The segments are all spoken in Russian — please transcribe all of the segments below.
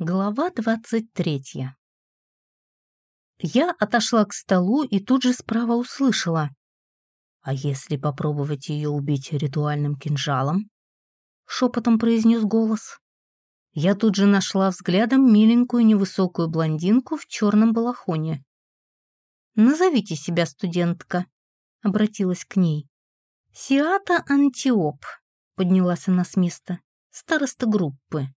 Глава двадцать третья. Я отошла к столу и тут же справа услышала. «А если попробовать ее убить ритуальным кинжалом?» Шепотом произнес голос. Я тут же нашла взглядом миленькую невысокую блондинку в черном балахоне. «Назовите себя, студентка», — обратилась к ней. «Сиата Антиоп», — поднялась она с места, староста группы.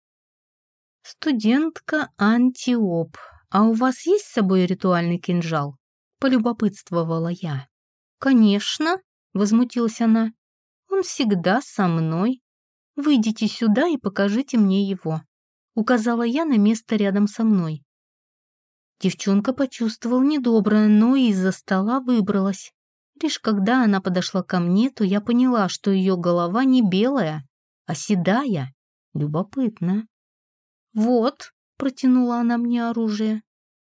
«Студентка Антиоп, а у вас есть с собой ритуальный кинжал?» — полюбопытствовала я. «Конечно», — возмутилась она. «Он всегда со мной. Выйдите сюда и покажите мне его», — указала я на место рядом со мной. Девчонка почувствовала недоброе, но из-за стола выбралась. Лишь когда она подошла ко мне, то я поняла, что ее голова не белая, а седая. Любопытно. «Вот», — протянула она мне оружие.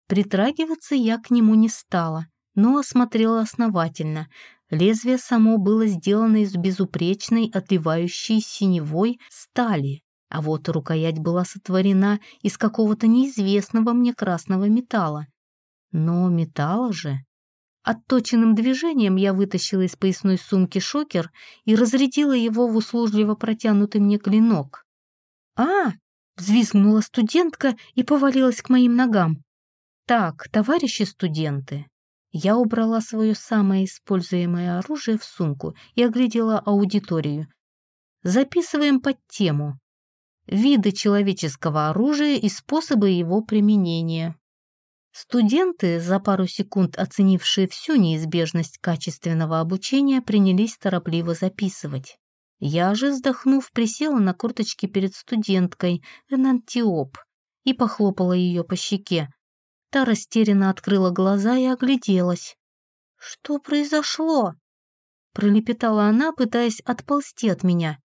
Притрагиваться я к нему не стала, но осмотрела основательно. Лезвие само было сделано из безупречной, отливающей синевой стали, а вот рукоять была сотворена из какого-то неизвестного мне красного металла. Но металла же... Отточенным движением я вытащила из поясной сумки шокер и разрядила его в услужливо протянутый мне клинок. «А!» Взвизгнула студентка и повалилась к моим ногам. «Так, товарищи студенты». Я убрала свое самое используемое оружие в сумку и оглядела аудиторию. Записываем под тему «Виды человеческого оружия и способы его применения». Студенты, за пару секунд оценившие всю неизбежность качественного обучения, принялись торопливо записывать. Я же, вздохнув, присела на корточки перед студенткой Энантиоп и похлопала ее по щеке. Та растерянно открыла глаза и огляделась. «Что произошло?» Пролепетала она, пытаясь отползти от меня.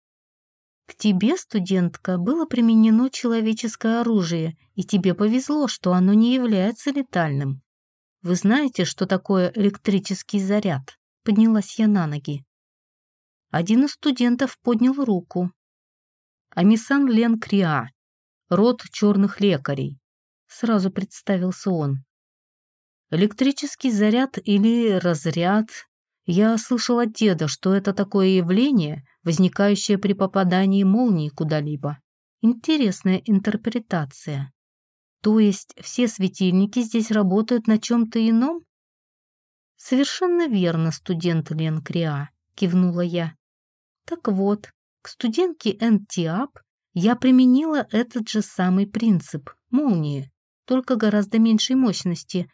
«К тебе, студентка, было применено человеческое оружие, и тебе повезло, что оно не является летальным. Вы знаете, что такое электрический заряд?» Поднялась я на ноги. Один из студентов поднял руку. Амисан Лен Криа, род черных лекарей. Сразу представился он. Электрический заряд или разряд. Я слышал от деда, что это такое явление, возникающее при попадании молнии куда-либо. Интересная интерпретация. То есть все светильники здесь работают на чем-то ином? Совершенно верно, студент Лен Криа, кивнула я. Так вот, к студентке НТИАП я применила этот же самый принцип — молнии, только гораздо меньшей мощности.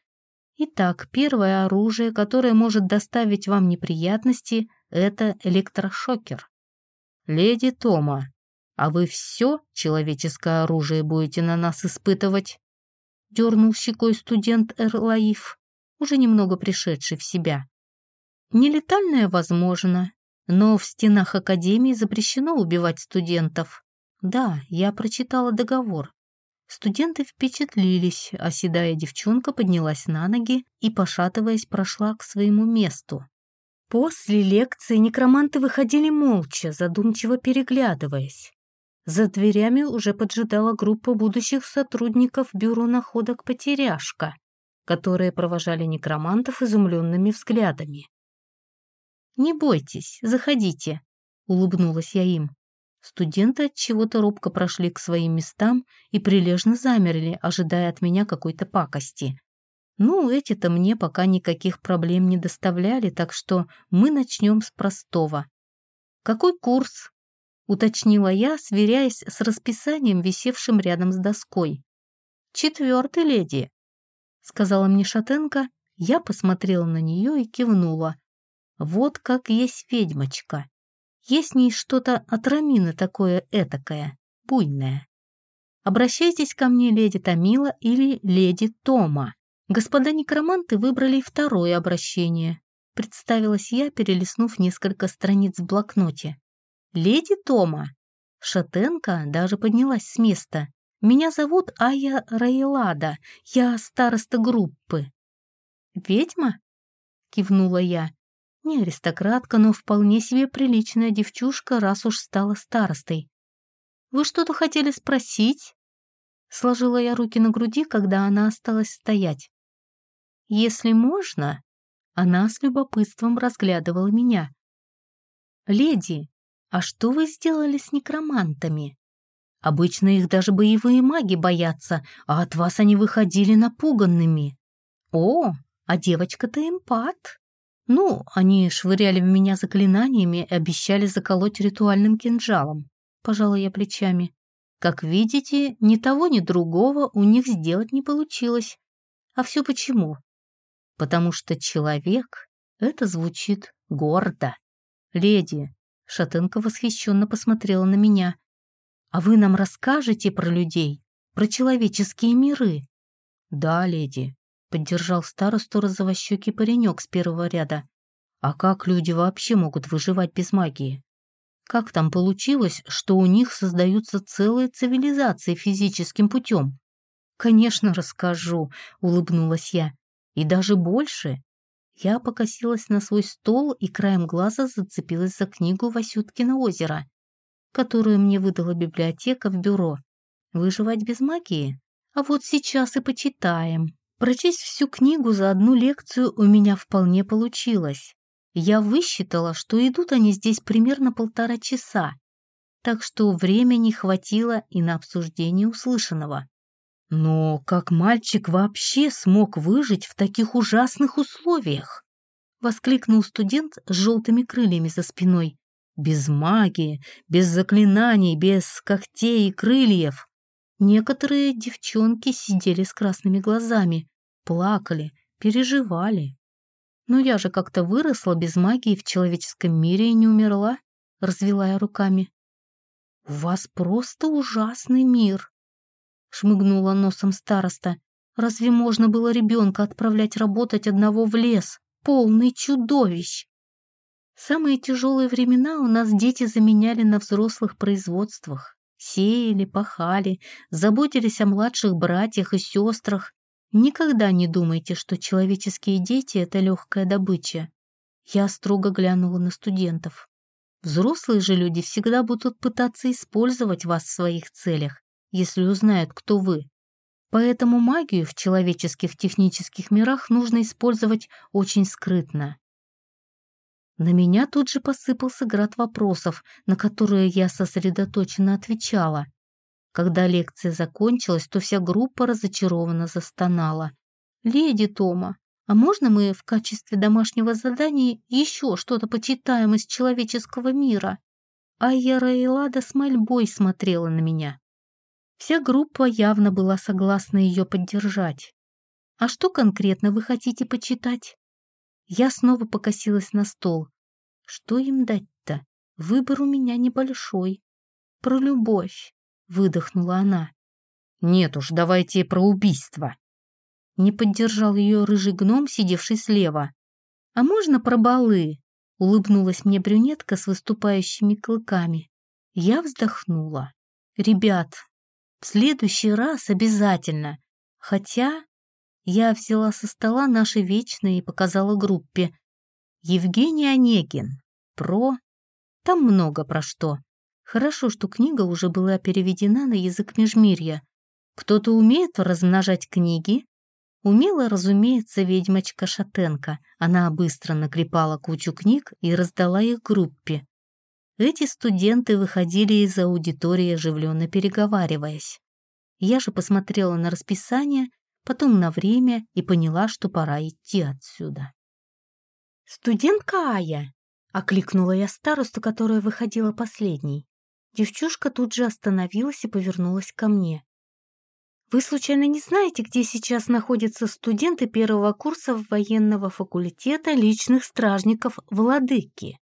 Итак, первое оружие, которое может доставить вам неприятности, это электрошокер. Леди Тома, а вы все человеческое оружие будете на нас испытывать? Дернул щекой студент Эрлаиф, уже немного пришедший в себя. Нелетальное возможно, но в стенах Академии запрещено убивать студентов. Да, я прочитала договор. Студенты впечатлились, а седая девчонка поднялась на ноги и, пошатываясь, прошла к своему месту. После лекции некроманты выходили молча, задумчиво переглядываясь. За дверями уже поджидала группа будущих сотрудников бюро находок «Потеряшка», которые провожали некромантов изумленными взглядами. «Не бойтесь, заходите», — улыбнулась я им. Студенты от чего-то робко прошли к своим местам и прилежно замерли, ожидая от меня какой-то пакости. Ну, эти-то мне пока никаких проблем не доставляли, так что мы начнем с простого. «Какой курс?» — уточнила я, сверяясь с расписанием, висевшим рядом с доской. «Четвертый, леди», — сказала мне Шатенко. Я посмотрела на нее и кивнула. Вот как есть ведьмочка. Есть в ней что-то от Рамины такое этакое, буйное. Обращайтесь ко мне, леди Томила или леди Тома. Господа некроманты выбрали второе обращение. Представилась я, перелистнув несколько страниц в блокноте. «Леди Тома!» Шатенка даже поднялась с места. «Меня зовут Ая Раилада, я староста группы». «Ведьма?» — кивнула я. Не аристократка, но вполне себе приличная девчушка, раз уж стала старостой. «Вы что-то хотели спросить?» Сложила я руки на груди, когда она осталась стоять. «Если можно...» Она с любопытством разглядывала меня. «Леди, а что вы сделали с некромантами? Обычно их даже боевые маги боятся, а от вас они выходили напуганными. О, а девочка-то эмпат. Ну, они швыряли в меня заклинаниями и обещали заколоть ритуальным кинжалом. Пожала я плечами. Как видите, ни того, ни другого у них сделать не получилось. А все почему? Потому что человек — это звучит гордо. Леди, Шатенка восхищенно посмотрела на меня. «А вы нам расскажете про людей, про человеческие миры?» «Да, леди», — поддержал старосту розовощекий паренек с первого ряда. «А как люди вообще могут выживать без магии? Как там получилось, что у них создаются целые цивилизации физическим путем?» «Конечно, расскажу», — улыбнулась я. «И даже больше. Я покосилась на свой стол и краем глаза зацепилась за книгу Васюткина озеро, которую мне выдала библиотека в бюро. Выживать без магии? А вот сейчас и почитаем. Прочесть всю книгу за одну лекцию у меня вполне получилось. Я высчитала, что идут они здесь примерно полтора часа, так что времени хватило и на обсуждение услышанного. Но как мальчик вообще смог выжить в таких ужасных условиях? Воскликнул студент с желтыми крыльями за спиной. Без магии, без заклинаний, без когтей и крыльев. Некоторые девчонки сидели с красными глазами, плакали, переживали. Но я же как-то выросла без магии в человеческом мире и не умерла, развела я руками. «У вас просто ужасный мир», шмыгнула носом староста. Разве можно было ребенка отправлять работать одного в лес, полный чудовищ? Самые тяжелые времена у нас дети заменяли на взрослых производствах. Сеяли, пахали, заботились о младших братьях и сестрах. Никогда не думайте, что человеческие дети — это легкая добыча. Я строго глянула на студентов. Взрослые же люди всегда будут пытаться использовать вас в своих целях если узнают, кто вы. Поэтому магию в человеческих технических мирах нужно использовать очень скрытно. На меня тут же посыпался град вопросов, на которые я сосредоточенно отвечала. Когда лекция закончилась, то вся группа разочарованно застонала. «Леди Тома, а можно мы в качестве домашнего задания еще что-то почитаем из человеческого мира?» Айяра Элада с мольбой смотрела на меня. Вся группа явно была согласна ее поддержать. «А что конкретно вы хотите почитать?» Я снова покосилась на стол. «Что им дать-то? Выбор у меня небольшой. Про любовь», — выдохнула она. «Нет уж, давайте про убийство». Не поддержал ее рыжий гном, сидевший слева. «А можно про балы?» — улыбнулась мне брюнетка с выступающими клыками. Я вздохнула. «Ребят, в следующий раз обязательно. Хотя я взяла со стола наши вечные и показала группе. Евгений Онегин. Про... Там много про что. Хорошо, что книга уже была переведена на язык межмирья. Кто-то умеет размножать книги? Умела, разумеется, ведьмочка Шатенко. Она быстро наклепала кучу книг и раздала их группе. Эти студенты выходили из аудитории, оживленно переговариваясь. Я же посмотрела на расписание, потом на время и поняла, что пора идти отсюда. «Студентка Ая!» — окликнула я старосту, которая выходила последней. Девчушка тут же остановилась и повернулась ко мне. «Вы случайно не знаете, где сейчас находятся студенты первого курса военного факультета личных стражников Владыки?»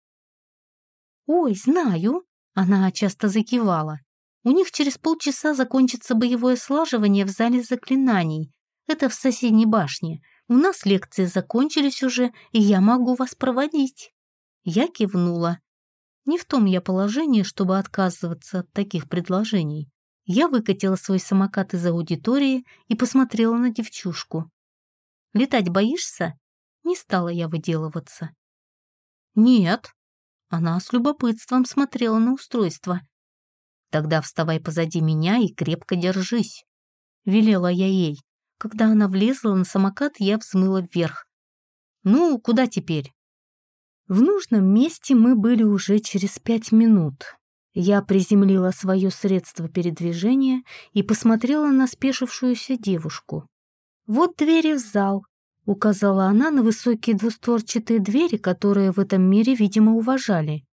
«Ой, знаю!» — она часто закивала. «У них через полчаса закончится боевое слаживание в зале заклинаний. Это в соседней башне. У нас лекции закончились уже, и я могу вас проводить». Я кивнула. Не в том я положении, чтобы отказываться от таких предложений. Я выкатила свой самокат из аудитории и посмотрела на девчушку. «Летать боишься?» Не стала я выделываться. «Нет», она с любопытством смотрела на устройство. «Тогда вставай позади меня и крепко держись». — велела я ей. Когда она влезла на самокат, я взмыла вверх. «Ну, куда теперь?» В нужном месте мы были уже через пять минут. Я приземлила свое средство передвижения и посмотрела на спешившуюся девушку. «Вот двери в зал», — указала она на высокие двустворчатые двери, которые в этом мире, видимо, уважали.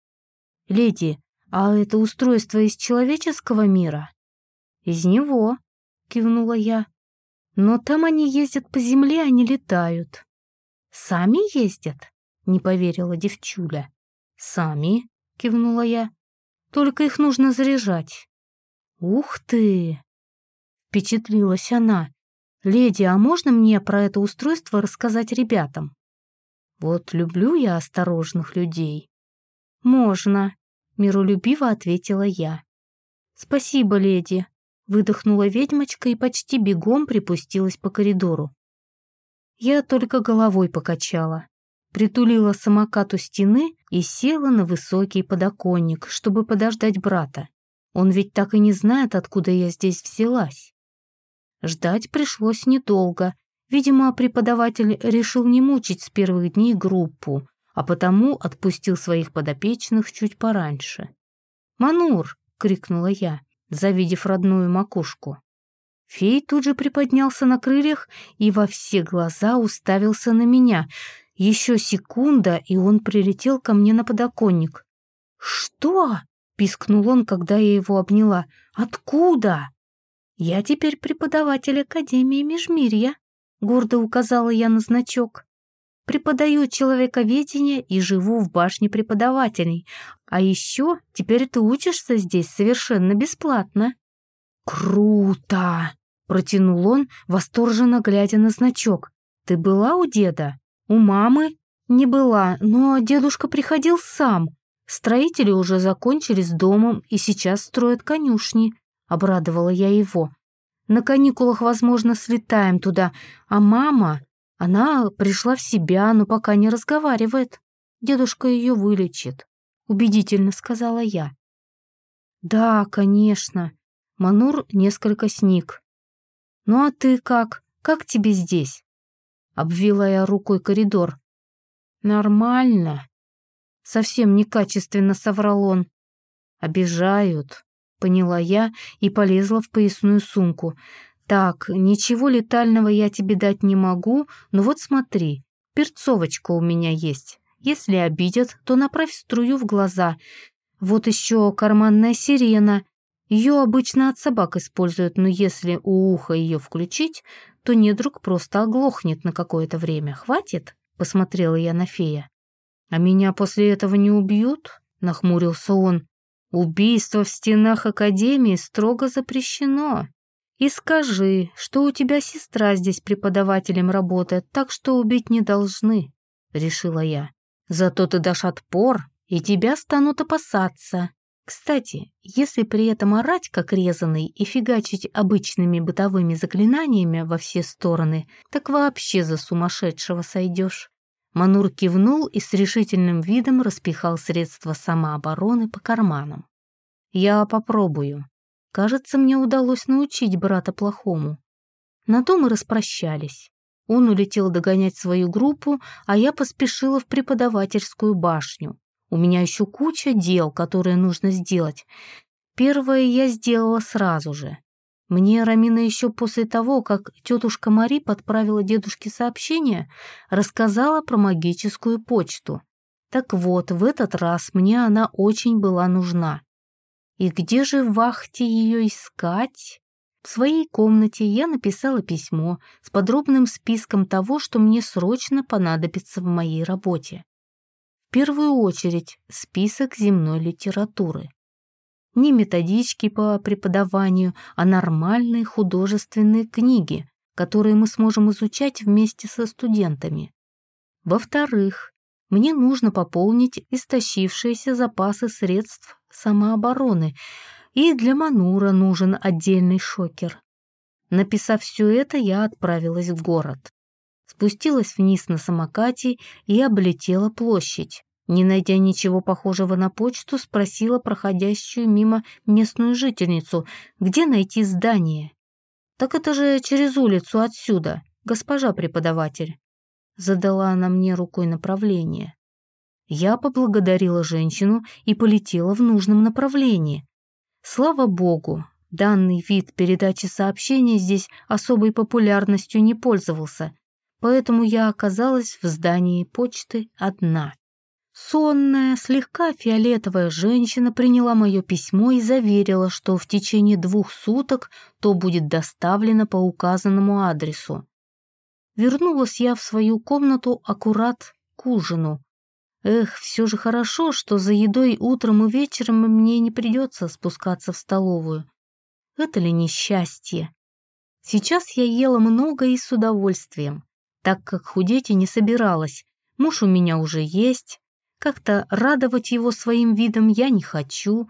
«Леди, а это устройство из человеческого мира?» «Из него», — кивнула я. «Но там они ездят по земле, а не летают». «Сами ездят?» — не поверила девчуля. «Сами», — кивнула я. «Только их нужно заряжать». «Ух ты!» — впечатлилась она. «Леди, а можно мне про это устройство рассказать ребятам?» «Вот люблю я осторожных людей». «Можно», — миролюбиво ответила я. «Спасибо, леди», — выдохнула ведьмочка и почти бегом припустилась по коридору. Я только головой покачала, притулила самокат у стены и села на высокий подоконник, чтобы подождать брата. Он ведь так и не знает, откуда я здесь взялась. Ждать пришлось недолго. Видимо, преподаватель решил не мучить с первых дней группу, а потому отпустил своих подопечных чуть пораньше. «Манур!» — крикнула я, завидев родную макушку. Фей тут же приподнялся на крыльях и во все глаза уставился на меня. Еще секунда, и он прилетел ко мне на подоконник. «Что?» — пискнул он, когда я его обняла. «Откуда?» «Я теперь преподаватель Академии Межмирья», — гордо указала я на значок. «Преподаю человековедение и живу в башне преподавателей. А еще теперь ты учишься здесь совершенно бесплатно». «Круто!» — протянул он, восторженно глядя на значок. «Ты была у деда? У мамы?» «Не была, но дедушка приходил сам. Строители уже закончили с домом и сейчас строят конюшни обрадовала я его. На каникулах, возможно, слетаем туда, а мама, она пришла в себя, но пока не разговаривает. Дедушка ее вылечит, убедительно сказала я. Да, конечно. Манур несколько сник. Ну а ты как? Как тебе здесь? Обвела я рукой коридор. Нормально. Совсем некачественно соврал он. Обижают. Поняла я и полезла в поясную сумку. Так, ничего летального я тебе дать не могу, но вот смотри, перцовочка у меня есть. Если обидят, то направь струю в глаза. Вот еще карманная сирена. Ее обычно от собак используют, но если у уха ее включить, то недруг просто оглохнет на какое-то время. Хватит? Посмотрела я на фея. А меня после этого не убьют? Нахмурился он. Убийство в стенах Академии строго запрещено. И скажи, что у тебя сестра здесь преподавателем работает, так что убить не должны, — решила я. Зато ты дашь отпор, и тебя станут опасаться. Кстати, если при этом орать, как резанный, и фигачить обычными бытовыми заклинаниями во все стороны, так вообще за сумасшедшего сойдешь. Манур кивнул и с решительным видом распихал средства самообороны по карманам. «Я попробую. Кажется, мне удалось научить брата плохому». На то мы распрощались. Он улетел догонять свою группу, а я поспешила в преподавательскую башню. У меня еще куча дел, которые нужно сделать. Первое я сделала сразу же. Мне Рамина еще после того, как тетушка Мари подправила дедушке сообщение, рассказала про магическую почту. Так вот, в этот раз мне она очень была нужна. И где же вахте ее искать? В своей комнате я написала письмо с подробным списком того, что мне срочно понадобится в моей работе. В первую очередь список земной литературы не методички по преподаванию, а нормальные художественные книги, которые мы сможем изучать вместе со студентами. Во-вторых, мне нужно пополнить истощившиеся запасы средств самообороны, и для Манура нужен отдельный шокер. Написав все это, я отправилась в город. Спустилась вниз на самокате и облетела площадь. Не найдя ничего похожего на почту, спросила проходящую мимо местную жительницу, где найти здание. «Так это же через улицу отсюда, госпожа преподаватель». Задала она мне рукой направление. Я поблагодарила женщину и полетела в нужном направлении. Слава богу, данный вид передачи сообщений здесь особой популярностью не пользовался, поэтому я оказалась в здании почты одна. Сонная, слегка фиолетовая женщина приняла мое письмо и заверила, что в течение двух суток то будет доставлено по указанному адресу. Вернулась я в свою комнату аккурат к ужину. Эх, все же хорошо, что за едой утром и вечером мне не придется спускаться в столовую. Это ли несчастье? Сейчас я ела много и с удовольствием, так как худеть и не собиралась. Муж у меня уже есть, как-то радовать его своим видом я не хочу.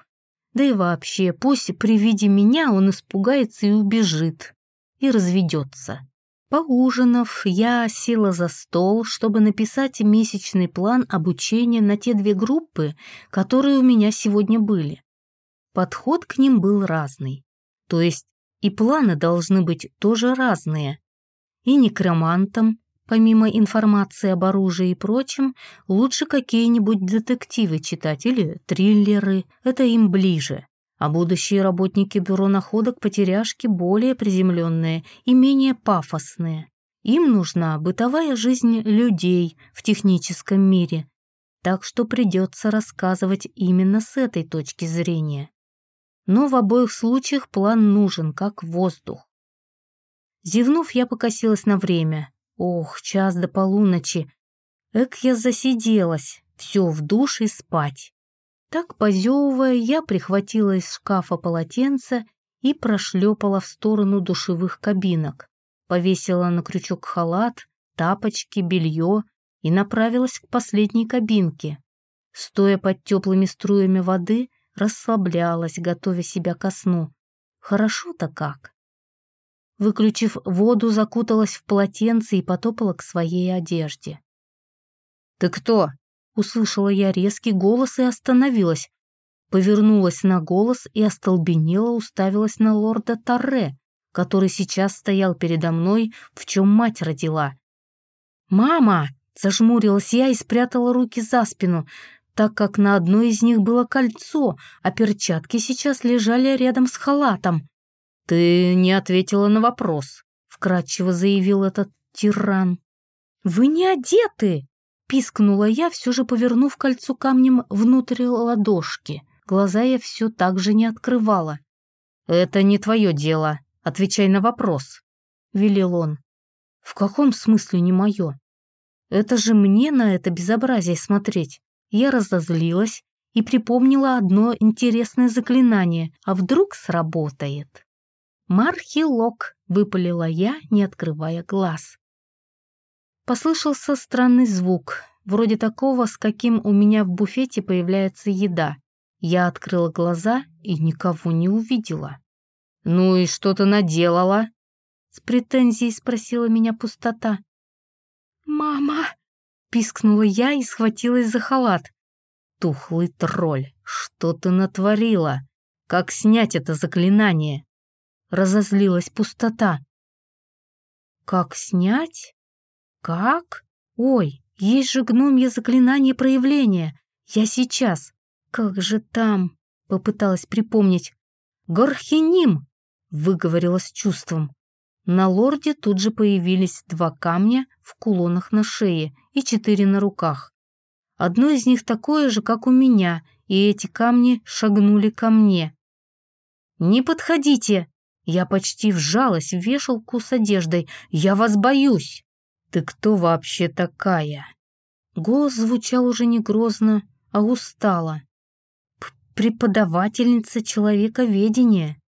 Да и вообще, пусть при виде меня он испугается и убежит, и разведется. Поужинав, я села за стол, чтобы написать месячный план обучения на те две группы, которые у меня сегодня были. Подход к ним был разный. То есть и планы должны быть тоже разные. И некромантам, Помимо информации об оружии и прочем, лучше какие-нибудь детективы читать или триллеры, это им ближе. А будущие работники бюро находок потеряшки более приземленные и менее пафосные. Им нужна бытовая жизнь людей в техническом мире, так что придется рассказывать именно с этой точки зрения. Но в обоих случаях план нужен, как воздух. Зевнув, я покосилась на время. Ох, час до полуночи. Эк, я засиделась. Все, в душ и спать. Так, позевывая, я прихватила из шкафа полотенце и прошлепала в сторону душевых кабинок. Повесила на крючок халат, тапочки, белье и направилась к последней кабинке. Стоя под теплыми струями воды, расслаблялась, готовя себя ко сну. Хорошо-то как. Выключив воду, закуталась в полотенце и потопала к своей одежде. «Ты кто?» — услышала я резкий голос и остановилась. Повернулась на голос и остолбенела уставилась на лорда Торре, который сейчас стоял передо мной, в чем мать родила. «Мама!» — зажмурилась я и спрятала руки за спину, так как на одной из них было кольцо, а перчатки сейчас лежали рядом с халатом. «Ты не ответила на вопрос», — вкратчиво заявил этот тиран. «Вы не одеты!» — пискнула я, все же повернув кольцо камнем внутрь ладошки. Глаза я все так же не открывала. «Это не твое дело. Отвечай на вопрос», — велел он. «В каком смысле не мое? Это же мне на это безобразие смотреть». Я разозлилась и припомнила одно интересное заклинание, а вдруг сработает. «Мархилок!» — выпалила я, не открывая глаз. Послышался странный звук, вроде такого, с каким у меня в буфете появляется еда. Я открыла глаза и никого не увидела. «Ну и что ты наделала?» С претензией спросила меня пустота. «Мама!» — пискнула я и схватилась за халат. «Тухлый тролль, что ты натворила? Как снять это заклинание?» разозлилась пустота. Как снять? Как? Ой, есть же гномье заклинание проявления. Я сейчас. Как же там? Попыталась припомнить. Горхиним, выговорила с чувством. На лорде тут же появились два камня в кулонах на шее и четыре на руках. Одно из них такое же, как у меня, и эти камни шагнули ко мне. «Не подходите!» Я почти вжалась в вешалку с одеждой. «Я вас боюсь!» «Ты кто вообще такая?» Голос звучал уже не грозно, а устало. «Преподавательница человековедения»,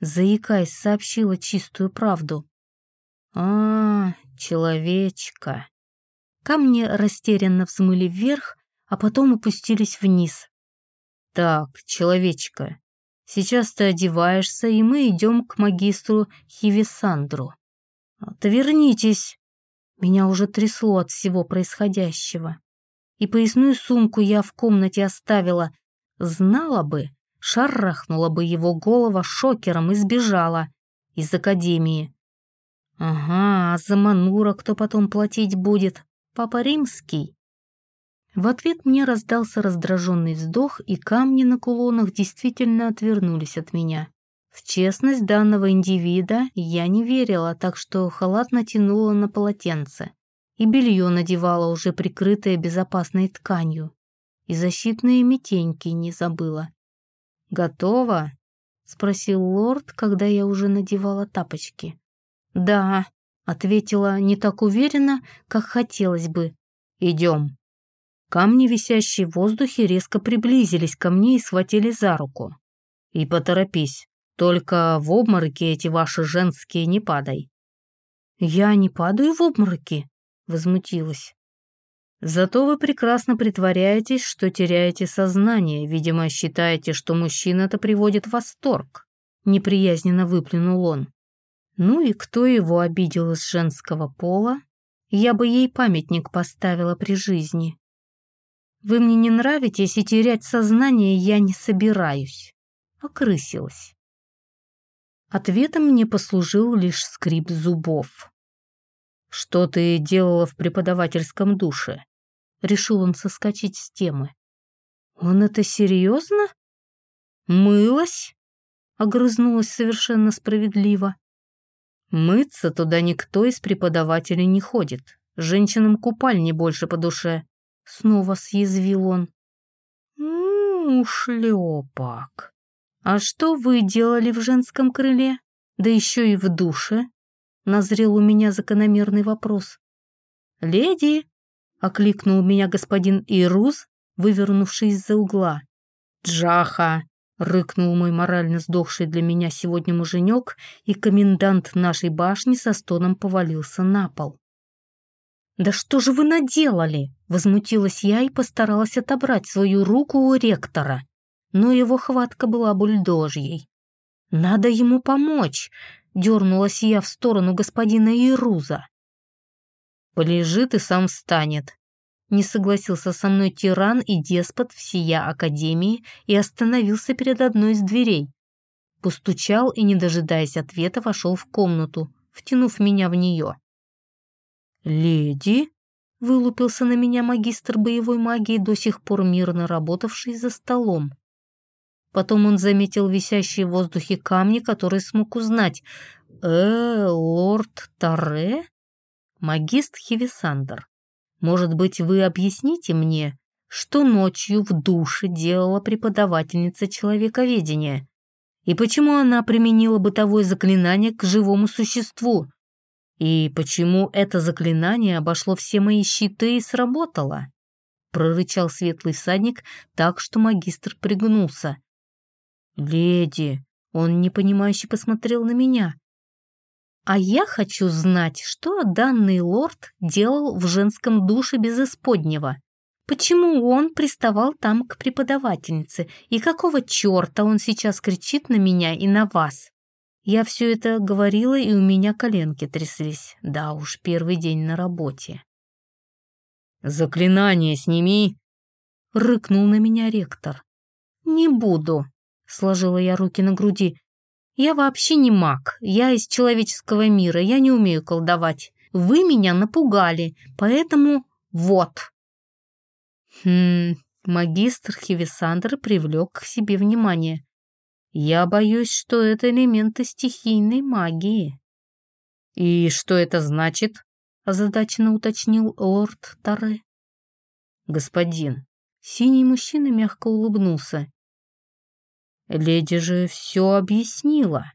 заикаясь, сообщила чистую правду. «А, человечка». Камни растерянно взмыли вверх, а потом опустились вниз. «Так, человечка, Сейчас ты одеваешься, и мы идем к магистру Хивисандру. Отвернитесь!» Меня уже трясло от всего происходящего. И поясную сумку я в комнате оставила. Знала бы, шарахнула бы его голова шокером и сбежала. из академии. Ага, а за Манура кто потом платить будет? Папа Римский? В ответ мне раздался раздраженный вздох, и камни на кулонах действительно отвернулись от меня. В честность данного индивида я не верила, так что халат натянула на полотенце. И белье надевала, уже прикрытое безопасной тканью. И защитные метеньки не забыла. «Готово?» — спросил лорд, когда я уже надевала тапочки. «Да», — ответила не так уверенно, как хотелось бы. «Идем». Камни, висящие в воздухе, резко приблизились ко мне и схватили за руку. «И поторопись, только в обмороки эти ваши женские не падай». «Я не падаю в обмороки», — возмутилась. «Зато вы прекрасно притворяетесь, что теряете сознание, видимо, считаете, что мужчина это приводит в восторг», — неприязненно выплюнул он. «Ну и кто его обидел из женского пола? Я бы ей памятник поставила при жизни». Вы мне не нравитесь, и терять сознание я не собираюсь. Окрысилась. Ответом мне послужил лишь скрип зубов. «Что ты делала в преподавательском душе?» Решил он соскочить с темы. «Он это серьезно?» «Мылась?» Огрызнулась совершенно справедливо. «Мыться туда никто из преподавателей не ходит. Женщинам купальни больше по душе. Снова съязвил он. «Ну, шлепок. А что вы делали в женском крыле? Да еще и в душе?» Назрел у меня закономерный вопрос. «Леди!» — окликнул меня господин Ирус, вывернувший из-за угла. «Джаха!» — рыкнул мой морально сдохший для меня сегодня муженек, и комендант нашей башни со стоном повалился на пол. «Да что же вы наделали?» — возмутилась я и постаралась отобрать свою руку у ректора. Но его хватка была бульдожьей. «Надо ему помочь!» — дернулась я в сторону господина Ируза. «Полежит и сам встанет», — не согласился со мной тиран и деспот всея Академии и остановился перед одной из дверей. Постучал и, не дожидаясь ответа, вошел в комнату, втянув меня в нее. «Леди?» — вылупился на меня магистр боевой магии, до сих пор мирно работавший за столом. Потом он заметил висящие в воздухе камни, которые смог узнать. «Э, лорд Таре?» «Магист Хевисандр, может быть, вы объясните мне, что ночью в душе делала преподавательница человековедения? И почему она применила бытовое заклинание к живому существу?» И почему это заклинание обошло все мои щиты и сработало? Прорычал светлый всадник так, что магистр пригнулся. «Леди!» — он непонимающе посмотрел на меня. «А я хочу знать, что данный лорд делал в женском душе без исподнего. Почему он приставал там к преподавательнице, и какого черта он сейчас кричит на меня и на вас?» Я все это говорила, и у меня коленки тряслись. Да уж, первый день на работе. «Заклинание сними!» — рыкнул на меня ректор. «Не буду», — сложила я руки на груди. «Я вообще не маг, я из человеческого мира, я не умею колдовать. Вы меня напугали, поэтому вот». Хм, магистр Хивисандр привлек к себе внимание. Я боюсь, что это элементы стихийной магии. И что это значит? озадаченно уточнил лорд Таре. Господин, синий мужчина мягко улыбнулся. Леди же все объяснила.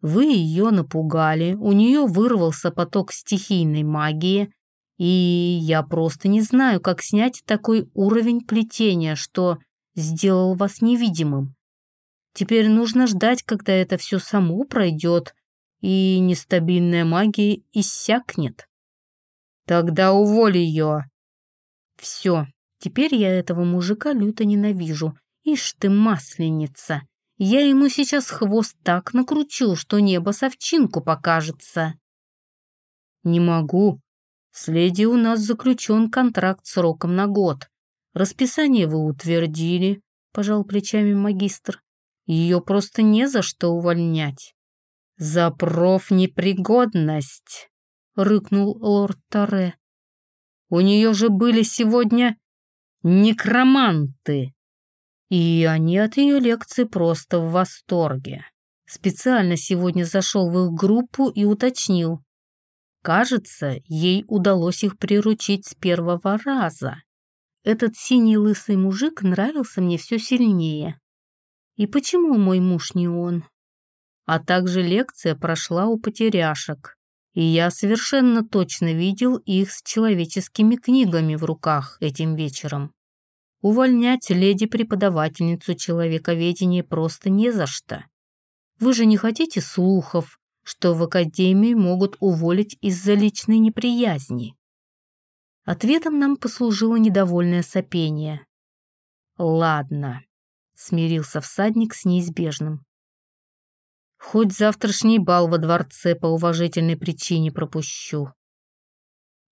Вы ее напугали, у нее вырвался поток стихийной магии, и я просто не знаю, как снять такой уровень плетения, что сделал вас невидимым. Теперь нужно ждать, когда это все само пройдет, и нестабильная магия иссякнет. Тогда уволь ее. Все, теперь я этого мужика люто ненавижу. Ишь ты, масленица. Я ему сейчас хвост так накручу, что небо совчинку покажется. Не могу. С леди у нас заключен контракт сроком на год. Расписание вы утвердили, пожал плечами магистр. Ее просто не за что увольнять. «За профнепригодность!» — рыкнул лорд Таре. «У нее же были сегодня некроманты!» И они от ее лекции просто в восторге. Специально сегодня зашел в их группу и уточнил. Кажется, ей удалось их приручить с первого раза. Этот синий лысый мужик нравился мне все сильнее. И почему мой муж не он? А также лекция прошла у потеряшек, и я совершенно точно видел их с человеческими книгами в руках этим вечером. Увольнять леди-преподавательницу человековедения просто не за что. Вы же не хотите слухов, что в академии могут уволить из-за личной неприязни? Ответом нам послужило недовольное сопение. «Ладно», — смирился всадник с неизбежным. «Хоть завтрашний бал во дворце по уважительной причине пропущу».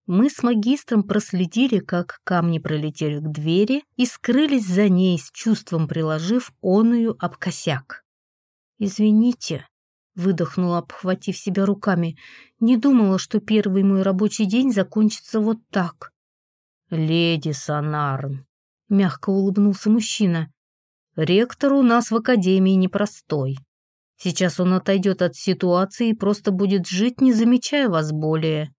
Мы с магистром проследили, как камни пролетели к двери и скрылись за ней с чувством приложив оную об косяк. «Извините», — выдохнула, обхватив себя руками, «не думала, что первый мой рабочий день закончится вот так». «Леди Санарн», — мягко улыбнулся мужчина, «ректор у нас в академии непростой. Сейчас он отойдет от ситуации и просто будет жить, не замечая вас более.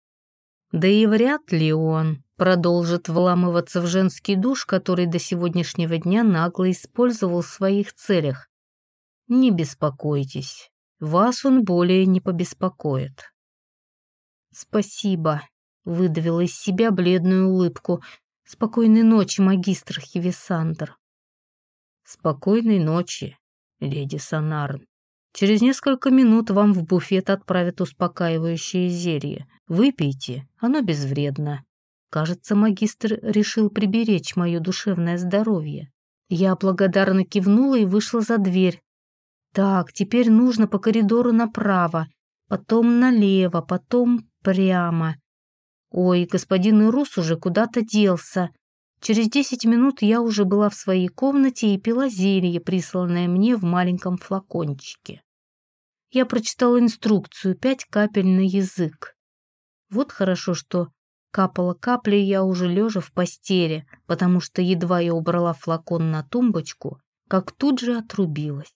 Да и вряд ли он продолжит вламываться в женский душ, который до сегодняшнего дня нагло использовал в своих целях. Не беспокойтесь, вас он более не побеспокоит. Спасибо, выдавила из себя бледную улыбку. Спокойной ночи, магистр Хивисандр. Спокойной ночи, леди Санарн. Через несколько минут вам в буфет отправят успокаивающее зелье. Выпейте, оно безвредно. Кажется, магистр решил приберечь мое душевное здоровье. Я благодарно кивнула и вышла за дверь, так, теперь нужно по коридору направо, потом налево, потом прямо. Ой, господин Ирус уже куда-то делся. Через десять минут я уже была в своей комнате и пила зелье, присланное мне в маленьком флакончике. Я прочитала инструкцию «Пять капель на язык». Вот хорошо, что капала капли я уже лежа в постели, потому что едва я убрала флакон на тумбочку, как тут же отрубилась.